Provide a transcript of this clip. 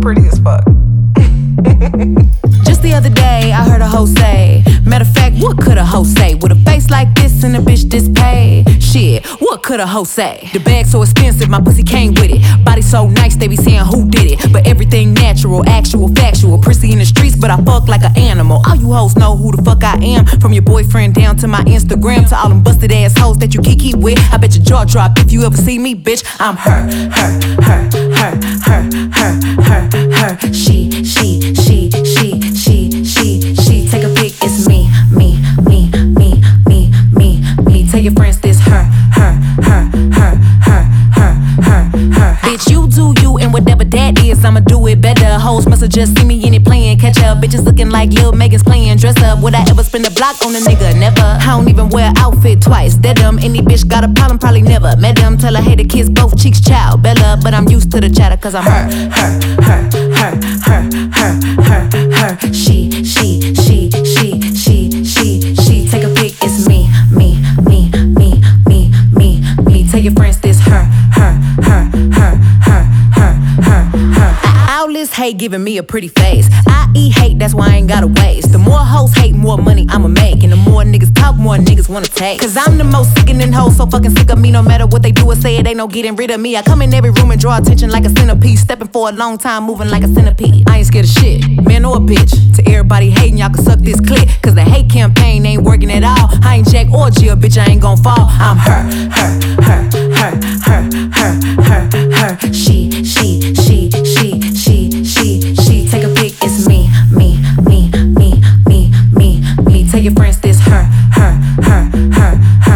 Pretty as fuck. Just the other day, I heard a hoe say, Matter of fact, what could a hoe say? With a face like this and a bitch this paid? Shit, what could a hoe say? The bag so expensive, my pussy came with it. Body so nice, they be saying who did it. But everything natural, actual, factual. Prissy in the streets, but I fuck like an animal. All you hoes know who the fuck I am. From your boyfriend down to my Instagram, to all them busted ass hoes that you kiki with. I bet your jaw drop if you ever see me, bitch. I'm her, her, her, her, her. She, she, she, she, she, she, she. Take a pic, it's me, me, me, me, me, me, me. Tell your friends this her, her, her, her, her, her, her, her. Bitch, you do you and whatever that is, I'ma do it better. Hoes musta just see me in it playing catch up. Bitches looking like Lil Megan's playing dress up. Would I ever spin the block on a nigga? Never. I don't even wear outfit twice. That dumb. Any bitch got a problem, probably never met them. Tell her hey to kiss both cheeks, child. Bella, but I'm used to the chatter cause I'm her, her, her, her, her, her, her, her. She, she, she, she, she, she, she. Take a pic, it's me, me, me, me, me, me, me. Tell your friends this her, her, her, her, her, her, her, her. All hate giving me a pretty face. I eat hate, that's why I ain't gotta waste. The more hoes hate, more money I'ma make. And the more niggas talk, more niggas wanna take. Cause I'm the most sickening hoe, so fucking sick of me. No matter what do say it ain't no getting rid of me. I come in every room and draw attention like a centipede. Stepping for a long time, moving like a centipede. I ain't scared of shit, man or a bitch. To everybody hating, y'all can suck this clip. Cause the hate campaign ain't working at all. I ain't Jack or Jill, bitch, I ain't gon' fall. I'm her, her, her, her, her, her, her, her, her. She, she, she, she, she, she, she. Take a pic, it's me, me, me, me, me, me, me. Tell your friends this her, her, her, her, her.